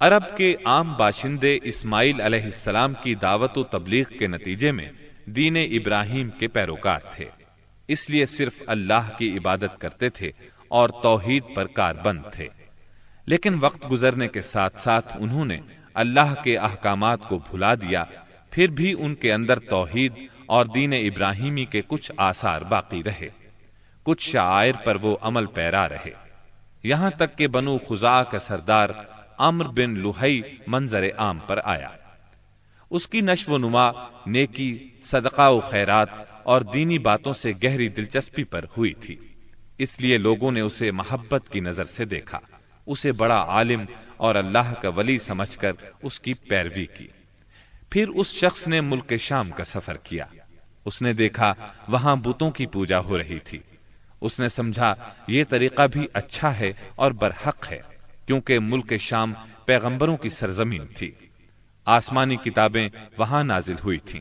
عرب کے عام باشندے اسماعیل علیہ السلام کی دعوت و تبلیغ کے نتیجے میں دین ابراہیم کے پیروکار تھے۔ اس لیے صرف اللہ کی عبادت کرتے تھے اور توحید پر کار بند تھے۔ لیکن وقت گزرنے کے ساتھ ساتھ انہوں نے اللہ کے احکامات کو بھلا دیا، پھر بھی ان کے اندر توحید اور دین ابراہیمی کے کچھ آثار باقی رہے۔ کچھ شاعر پر وہ عمل پیرا رہے۔ یہاں تک کہ بنو خزا کا سردار امر بن لوہئی منظر عام پر آیا۔ اس کی نشو و نما، نیکی، صدقہ و خیرات اور دینی باتوں سے گہری دلچسپی پر ہوئی تھی۔ اس لیے لوگوں نے اسے محبت کی نظر سے دیکھا۔ اسے بڑا عالم اور اللہ کا ولی سمجھ کر اس کی پیروی کی۔ پھر اس شخص نے ملک شام کا سفر کیا۔ اس نے دیکھا وہاں بتوں کی پوجا ہو رہی تھی۔ اس نے سمجھا یہ طریقہ بھی اچھا ہے اور برحق ہے۔ کیونکہ ملک شام پیغمبروں کی سرزمین تھی۔ آسمانی کتابیں وہاں نازل ہوئی تھیں۔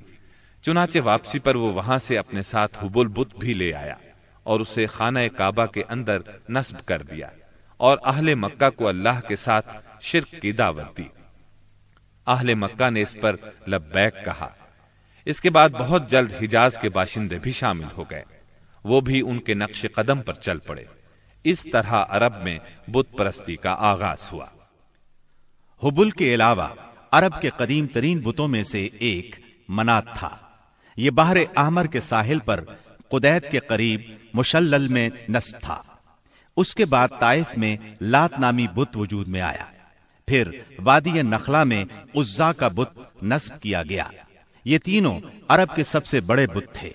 چنانچہ واپسی پر وہ وہاں سے اپنے ساتھ حبول بت بھی لے آیا اور اسے خانہ کعبہ کے اندر نصب کر دیا اور اہل مکہ کو اللہ کے ساتھ شرک کی دعوت دی۔ اہل مکہ نے اس پر لبیک کہا۔ اس کے بعد بہت جلد حجاز کے باشندے بھی شامل ہو گئے۔ وہ بھی ان کے نقش قدم پر چل پڑے۔ اس طرح عرب میں بت پرستی کا آغاز ہوا۔ حبل کے علاوہ عرب کے قدیم ترین بتوں میں سے ایک منات تھا۔ یہ باہر احمر کے ساحل پر قدیت کے قریب مشلل میں نصب تھا۔ اس کے بعد طائف میں لات نامی بت وجود میں آیا۔ پھر وادی نخلا میں عزا کا بت نصب کیا گیا۔ یہ تینوں عرب کے سب سے بڑے بت تھے۔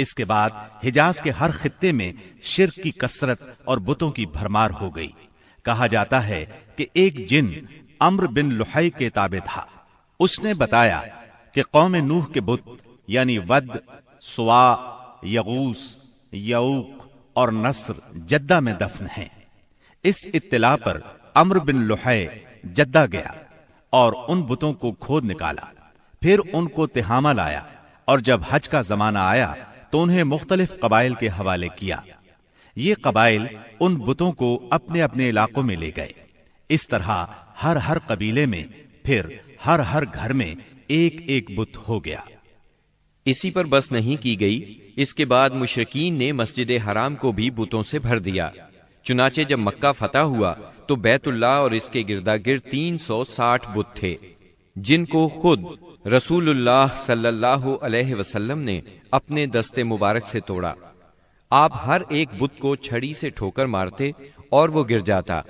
اس کے بعد حجاز کے ہر خطے میں شرک کی کثرت اور بتوں کی بھرمار ہو گئی۔ کہا جاتا ہے کہ ایک جن امر بن لوہائی کے تابع تھا۔ اس نے بتایا کہ قوم نوح کے بت یعنی ود، سوا یغوس یعوق اور نصر جدہ میں دفن ہیں۔ اس اطلاع پر امر بن لوہے جدہ گیا اور ان بتوں کو کھود نکالا۔ پھر ان کو تہامہ لایا اور جب حج کا زمانہ آیا تو انہیں مختلف قبائل کے حوالے کیا۔ یہ قبائل ان بتوں کو اپنے اپنے علاقوں میں لے گئے۔ اس طرح ہر ہر قبیلے میں پھر ہر ہر گھر میں ایک ایک بت ہو گیا۔ اسی پر بس نہیں کی گئی، اس کے بعد مشرقین نے مسجد حرام کو بھی بتوں سے بھر دیا۔ چنانچہ جب مکہ فتح ہوا تو بیت اللہ اور اس کے گردا گرد تین سو ساٹھ بت تھے، جن کو خود رسول اللہ صلی اللہ علیہ وسلم نے اپنے دستے مبارک سے توڑا۔ آپ ہر ایک بت کو چھڑی سے ٹھوکر مارتے اور وہ گر جاتا۔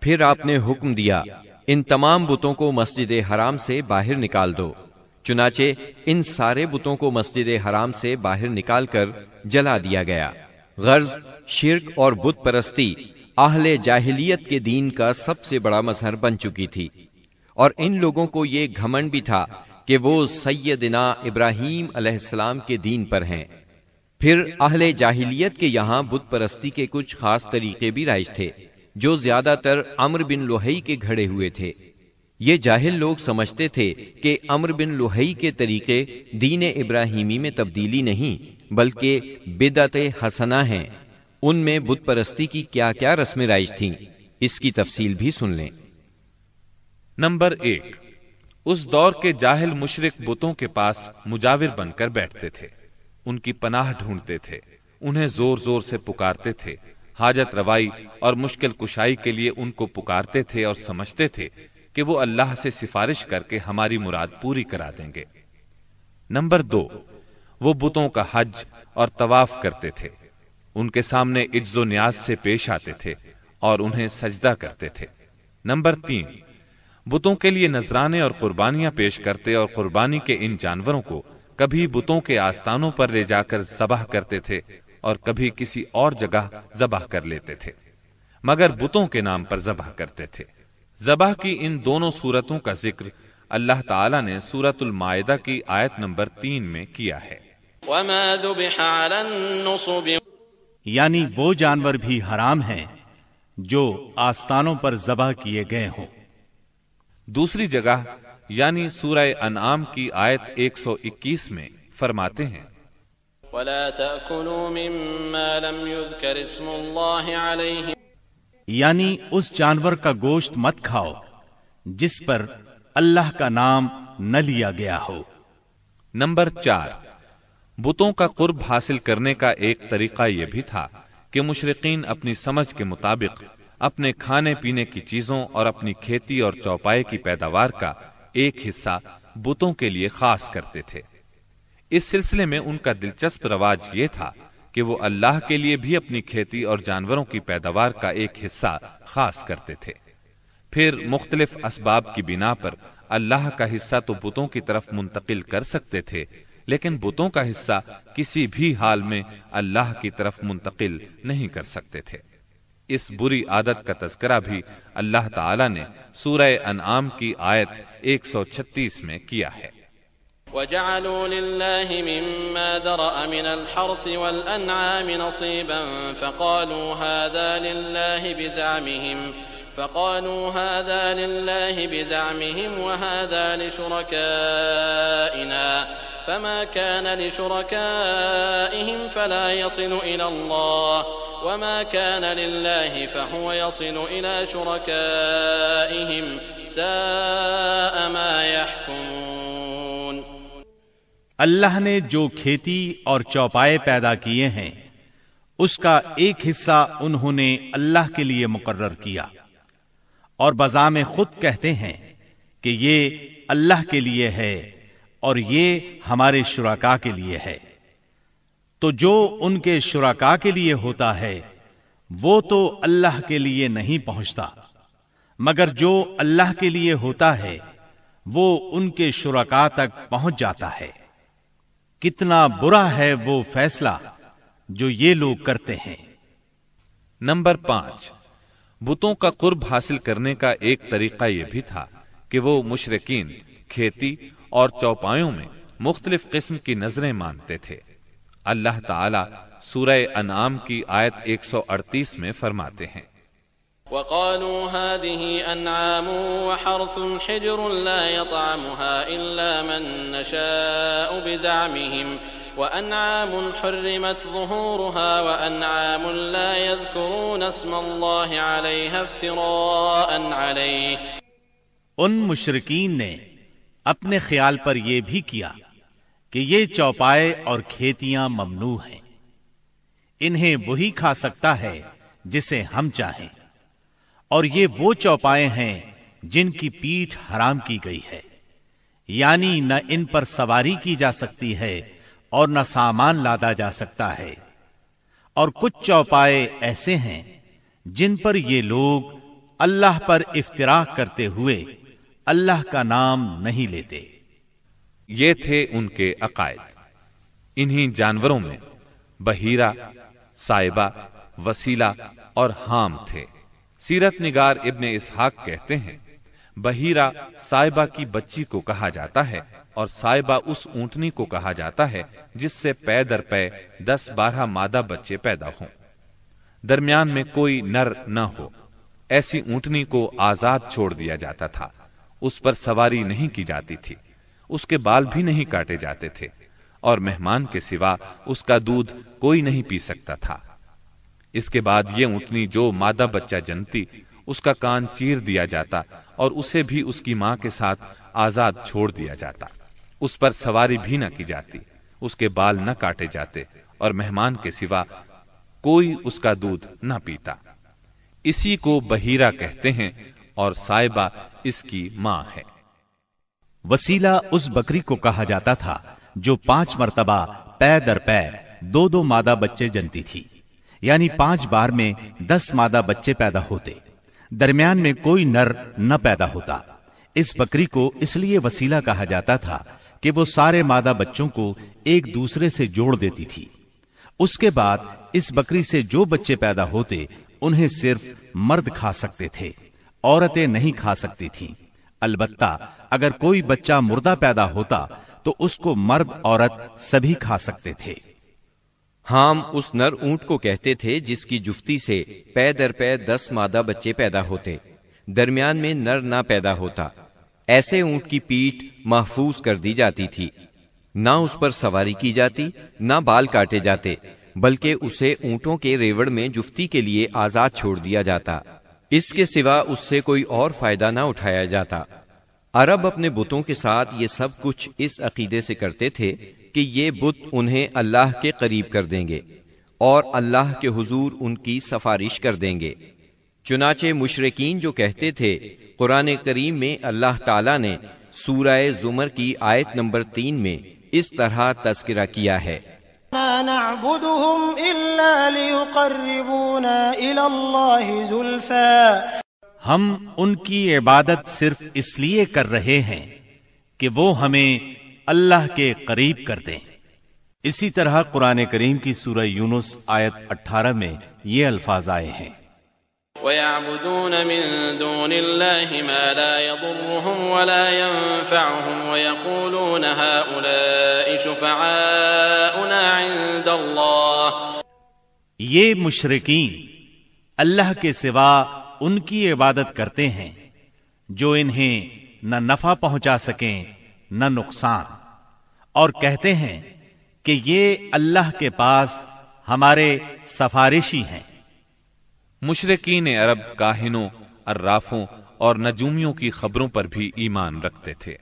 پھر آپ نے حکم دیا، ان تمام بتوں کو مسجد حرام سے باہر نکال دو۔ چنانچہ ان سارے بتوں کو مسجد حرام سے باہر نکال کر جلا دیا گیا۔ غرض شرک اور بت پرستی اہل جاہلیت کے دین کا سب سے بڑا مظہر بن چکی تھی۔ اور ان لوگوں کو یہ گھمنڈ بھی تھا کہ وہ سیدنا ابراہیم علیہ السلام کے دین پر ہیں۔ پھر اہل جاہلیت کے یہاں بت پرستی کے کچھ خاص طریقے بھی رائج تھے، جو زیادہ تر امر بن لوہئی کے گھڑے ہوئے تھے۔ یہ جاہل لوگ سمجھتے تھے کہ امر بن لوہئی کے طریقے دین ابراہیمی میں تبدیلی نہیں، بلکہ بدعت حسنہ ہیں۔ ان میں بت پرستی کی کیا کیا رسم رائج تھیں، اس کی تفصیل بھی سن لیں۔ نمبر ایک۔ اس دور کے جاہل مشرق بتوں کے پاس مجاور بن کر بیٹھتے تھے۔ ان کی پناہ ڈھونڈتے تھے، انہیں زور زور سے پکارتے تھے۔ حاجت روائی اور مشکل کشائی کے لیے ان کو پکارتے تھے اور سمجھتے تھے کہ وہ اللہ سے سفارش کر کے ہماری مراد پوری کرا دیں گے۔ نمبر دو، وہ بتوں کا حج اور طواف کرتے تھے۔ ان کے سامنے عجز و نیاز سے پیش آتے تھے اور انہیں سجدہ کرتے تھے۔ نمبر تین بتوں کے لیے نذرانے اور قربانیاں پیش کرتے اور قربانی کے ان جانوروں کو کبھی بتوں کے آستانوں پر لے جا کر ذبح کرتے تھے اور کبھی کسی اور جگہ ذبح کر لیتے تھے مگر بتوں کے نام پر ذبح کرتے تھے۔ ذبح کی ان دونوں صورتوں کا ذکر اللہ تعالی نے سورت المائدہ کی آیت نمبر تین میں کیا ہے۔ یعنی وہ جانور بھی حرام ہیں جو آستانوں پر ذبح کیے گئے ہوں۔ دوسری جگہ یعنی سورہ انعام کی آیت ایک سو اکیس میں فرماتے ہیں۔ وَلَا تَأْكُلُوا مِمَّا لَمْ يُذْكَرِ اسْمُ اللَّهِ عَلَيْهِ۔ یعنی اس جانور کا گوشت مت کھاؤ جس پر اللہ کا نام نہ لیا گیا ہو۔ نمبر چار بتوں کا قرب حاصل کرنے کا ایک طریقہ یہ بھی تھا کہ مشرقین اپنی سمجھ کے مطابق اپنے کھانے پینے کی چیزوں اور اپنی کھیتی اور چوپائے کی پیداوار کا ایک حصہ بتوں کے لیے خاص کرتے تھے۔ اس سلسلے میں ان کا دلچسپ رواج یہ تھا کہ وہ اللہ کے لیے بھی اپنی کھیتی اور جانوروں کی پیداوار کا ایک حصہ خاص کرتے تھے۔ پھر مختلف اسباب کی بنا پر اللہ کا حصہ تو بتوں کی طرف منتقل کر سکتے تھے، لیکن بتوں کا حصہ کسی بھی حال میں اللہ کی طرف منتقل نہیں کر سکتے تھے۔ اس بری عادت کا تذکرہ بھی اللہ تعالی نے سورہ انعام کی آیت 136 میں کیا ہے۔ وجعلوا لله مما ذرأ من الحرث والأنعام نصيبا فقالوا هذا لله بزعمهم، فقالوا هذا لله بزعمهم وهذا لشركائنا، فما كان لشركائهم فلا يصل إلى الله۔ وما كان لله فهو يصل إلى شركائهم ساء ما يحكمون اللہ نے جو کھیتی اور چوپائے پیدا کیے ہیں، اس کا ایک حصہ انہوں نے اللہ کے لیے مقرر کیا۔ اور بزام خود کہتے ہیں کہ یہ اللہ کے لیے ہے اور یہ ہمارے شراکا کے لیے ہے۔ تو جو ان کے شراکا کے لیے ہوتا ہے، وہ تو اللہ کے لیے نہیں پہنچتا۔ مگر جو اللہ کے لیے ہوتا ہے، وہ ان کے شراکا تک پہنچ جاتا ہے۔ کتنا برا ہے وہ فیصلہ جو یہ لوگ کرتے ہیں۔ نمبر پانچ، بتوں کا قرب حاصل کرنے کا ایک طریقہ یہ بھی تھا کہ وہ مشرقین کھیتی اور چوپایوں میں مختلف قسم کی نظریں مانتے تھے۔ اللہ تعالی سورہ انعام کی آیت 138 میں فرماتے ہیں۔ وقالوا هذه أنعام وحرث حجر لا يطعمها إلا من نشاء بزعمهم وأنعام حرمت ظهورها وأنعام لا يذكرون اسم الله عليها افتراء عليه۔ ان مشرقین نے اپنے خیال پر یہ بھی کیا کہ یہ چوپائے اور کھیتیاں ممنوع ہیں۔ انہیں وہی کھا سکتا ہے جسے ہم چاہیں۔ اور یہ وہ چوپائے ہیں جن کی پیٹھ حرام کی گئی ہے۔ یعنی نہ ان پر سواری کی جا سکتی ہے اور نہ سامان لادا جا سکتا ہے۔ اور کچھ چوپائے ایسے ہیں جن پر یہ لوگ اللہ پر افطرا کرتے ہوئے اللہ کا نام نہیں لیتے۔ یہ تھے ان کے عقائد۔ انہی جانوروں میں بہیرا سائبہ، وسیلہ اور حام تھے۔ سیرت نگار ابن اسحاق کہتے ہیں بہیرا سائبہ کی بچی کو کہا جاتا ہے اور سائبہ اس اونٹنی کو کہا جاتا ہے جس سے پے در پے دس بارہ مادہ بچے پیدا ہوں۔ درمیان میں کوئی نر نہ ہو، ایسی اونٹنی کو آزاد چھوڑ دیا جاتا تھا۔ اس پر سواری نہیں کی جاتی تھی۔ اس کے بال بھی نہیں کاٹے جاتے تھے، اور مہمان کے سوا اس کا دودھ کوئی نہیں پی سکتا تھا۔ اس کے بعد یہ اونٹنی جو مادہ بچہ جنتی، اس کا کان چیر دیا جاتا اور اسے بھی اس کی ماں کے ساتھ آزاد چھوڑ دیا جاتا۔ اس پر سواری بھی نہ کی جاتی، اس کے بال نہ کاٹے جاتے اور مہمان کے سوا کوئی اس کا دودھ نہ پیتا۔ اسی کو بہیرا کہتے ہیں اور سائبہ اس کی ماں ہے۔ وسیلہ اس بکری کو کہا جاتا تھا جو پانچ مرتبہ پے در پے دو دو مادہ بچے جنتی تھی۔ یعنی پانچ بار میں دس مادہ بچے پیدا ہوتے۔ درمیان میں کوئی نر نہ پیدا ہوتا۔ اس بکری کو اس لیے وسیلہ کہا جاتا تھا کہ وہ سارے مادہ بچوں کو ایک دوسرے سے جوڑ دیتی تھی۔ اس کے بعد اس بکری سے جو بچے پیدا ہوتے، انہیں صرف مرد کھا سکتے تھے، عورتیں نہیں کھا سکتی تھیں۔ البتہ اگر کوئی بچہ مردہ پیدا ہوتا تو اس کو مرد عورت سبھی کھا سکتے تھے۔ ہام اس نر اونٹ کو کہتے تھے جس کی جفتی سے پے در پے دس مادہ بچے پیدا ہوتے۔ درمیان میں نر نہ پیدا ہوتا۔ ایسے اونٹ کی پیٹ محفوظ کر دی جاتی تھی۔ نہ اس پر سواری کی جاتی، نہ بال کاٹے جاتے، بلکہ اسے اونٹوں کے ریوڑ میں جفتی کے لیے آزاد چھوڑ دیا جاتا۔ اس کے سوا اس سے کوئی اور فائدہ نہ اٹھایا جاتا۔ عرب اپنے بتوں کے ساتھ یہ سب کچھ اس عقیدے سے کرتے تھے کہ یہ بت انہیں اللہ کے قریب کر دیں گے اور اللہ کے حضور ان کی سفارش کر دیں گے۔ چنانچہ مشرقین جو کہتے تھے، قرآن کریم میں اللہ تعالی نے سورہ زمر کی آیت نمبر تین میں اس طرح تذکرہ کیا ہے۔ ہم ان کی عبادت صرف اس لیے کر رہے ہیں کہ وہ ہمیں اللہ کے قریب کر دیں۔ اسی طرح قرآن کریم کی سورہ یونس آیت اٹھارہ میں یہ الفاظ آئے ہیں۔ ويعبدون من دون الله ما لا يضرهم ولا ينفعهم ويقولون هؤلاء شفعاؤنا عند الله. یہ مشرقین اللہ کے سوا ان کی عبادت کرتے ہیں جو انہیں نہ نفع پہنچا سکیں، نہ نقصان۔ اور کہتے ہیں کہ یہ اللہ کے پاس ہمارے سفارشی ہیں۔ مشرقین عرب کاہنوں ارافوں اور نجومیوں کی خبروں پر بھی ایمان رکھتے تھے۔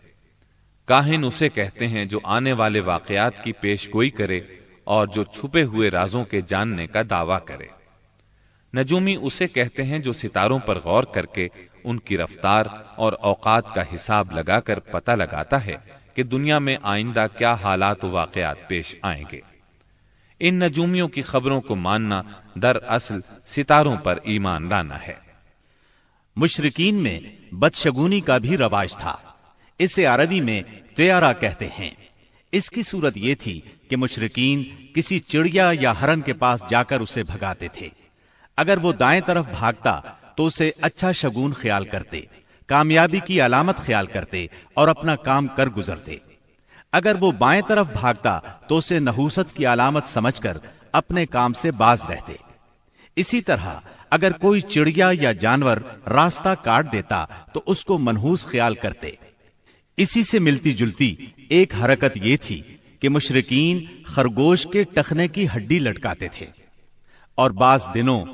کاہن اسے کہتے ہیں جو آنے والے واقعات کی پیش گوئی کرے اور جو چھپے ہوئے رازوں کے جاننے کا دعویٰ کرے۔ نجومی اسے کہتے ہیں جو ستاروں پر غور کر کے ان کی رفتار اور اوقات کا حساب لگا کر پتہ لگاتا ہے کہ دنیا میں آئندہ کیا حالات و واقعات پیش آئیں گے۔ ان نجومیوں کی خبروں کو ماننا در اصل ستاروں پر ایمان لانا ہے۔ مشرقین میں بدشگونی کا بھی رواج تھا۔ اسے عربی میں تیارا کہتے ہیں۔ اس کی صورت یہ تھی کہ مشرقین کسی چڑیا یا ہرن کے پاس جا کر اسے بھگاتے تھے۔ اگر وہ دائیں طرف بھاگتا تو اسے اچھا شگون خیال کرتے، کامیابی کی علامت خیال کرتے اور اپنا کام کر گزرتے۔ اگر وہ بائیں طرف بھاگتا تو اسے نحوست کی علامت سمجھ کر اپنے کام سے باز رہتے۔ اسی طرح اگر کوئی چڑیا یا جانور راستہ کاٹ دیتا تو اس کو منحوس خیال کرتے۔ اسی سے ملتی جلتی ایک حرکت یہ تھی کہ مشرقین خرگوش کے ٹخنے کی ہڈی لٹکاتے تھے۔ اور بعض دنوں،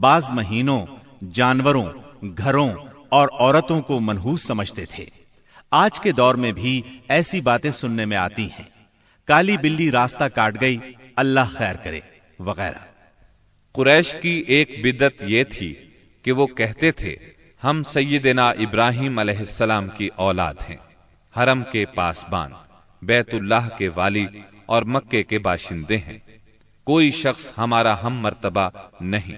بعض مہینوں جانوروں، گھروں اور عورتوں کو منحوس سمجھتے تھے۔ آج کے دور میں بھی ایسی باتیں سننے میں آتی ہیں۔ کالی بلی راستہ کاٹ گئی، اللہ خیر کرے، وغیرہ۔ قریش کی ایک بدت یہ تھی کہ وہ کہتے تھے، ہم سیدنا ابراہیم علیہ السلام کی اولاد ہیں، حرم کے پاس بان بیت اللہ کے والی اور مکے کے باشندے ہیں۔ کوئی شخص ہمارا ہم مرتبہ نہیں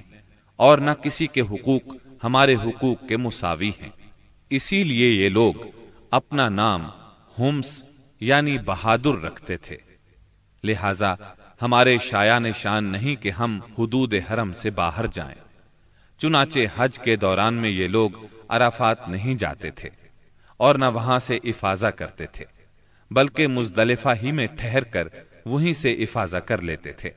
اور نہ کسی کے حقوق ہمارے حقوق کے مساوی ہیں۔ اسی لیے یہ لوگ اپنا نام ہومس یعنی بہادر رکھتے تھے۔ لہذا ہمارے شایان شان نہیں کہ ہم حدود حرم سے باہر جائیں۔ چنانچہ حج کے دوران میں یہ لوگ عرفات نہیں جاتے تھے اور نہ وہاں سے افاظہ کرتے تھے، بلکہ مزدلفہ ہی میں ٹھہر کر وہیں سے افاظہ کر لیتے تھے۔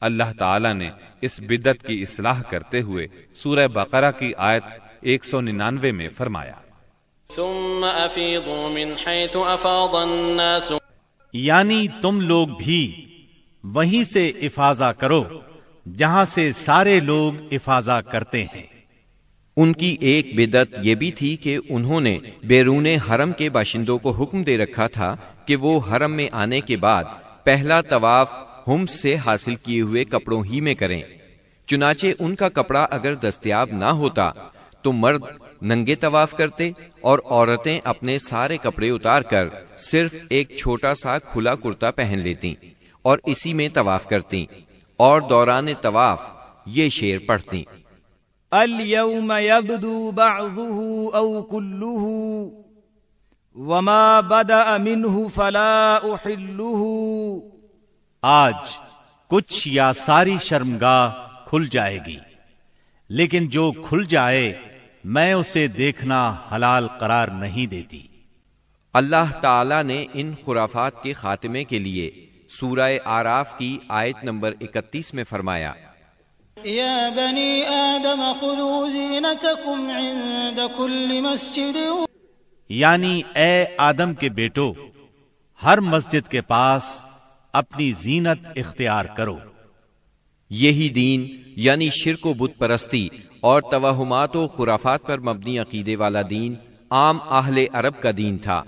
اللہ تعالی نے اس بدت کی اصلاح کرتے ہوئے سورہ بقرہ کی آیت ایک سو ننانوے میں فرمایا۔ ثم افیضوا من حیث افاض الناس. یعنی تم لوگ بھی وہیں سے افاظہ کرو جہاں سے سارے لوگ افاظہ کرتے ہیں۔ ان کی ایک بدت یہ بھی تھی کہ انہوں نے بیرون حرم کے باشندوں کو حکم دے رکھا تھا کہ وہ حرم میں آنے کے بعد پہلا طواف ہم سے حاصل کیے ہوئے کپڑوں ہی میں کریں۔ چنانچہ ان کا کپڑا اگر دستیاب نہ ہوتا تو مرد ننگے طواف کرتے اور عورتیں اپنے سارے کپڑے اتار کر صرف ایک چھوٹا سا کھلا کرتا پہن لیتی اور اسی میں طواف کرتی اور دوران طواف یہ شیر پڑھتی اليوم يبدو بعضه او كله وما بدا منه فلا احله آج کچھ یا ساری شرمگاہ کھل جائے گی لیکن جو کھل جائے میں اسے دیکھنا حلال قرار نہیں دیتی۔ اللہ تعالی نے ان خرافات کے خاتمے کے لیے سورہ آراف کی آیت نمبر اکتیس میں فرمایا۔ یا بنی آدم خذوا زینتکم عند کل مسجد۔ یعنی اے آدم کے بیٹو ہر مسجد کے پاس اپنی زینت اختیار کرو۔ یہی دین یعنی شرک و بت پرستی اور توہمات و خرافات پر مبنی عقیدے والا دین عام اہل عرب کا دین تھا۔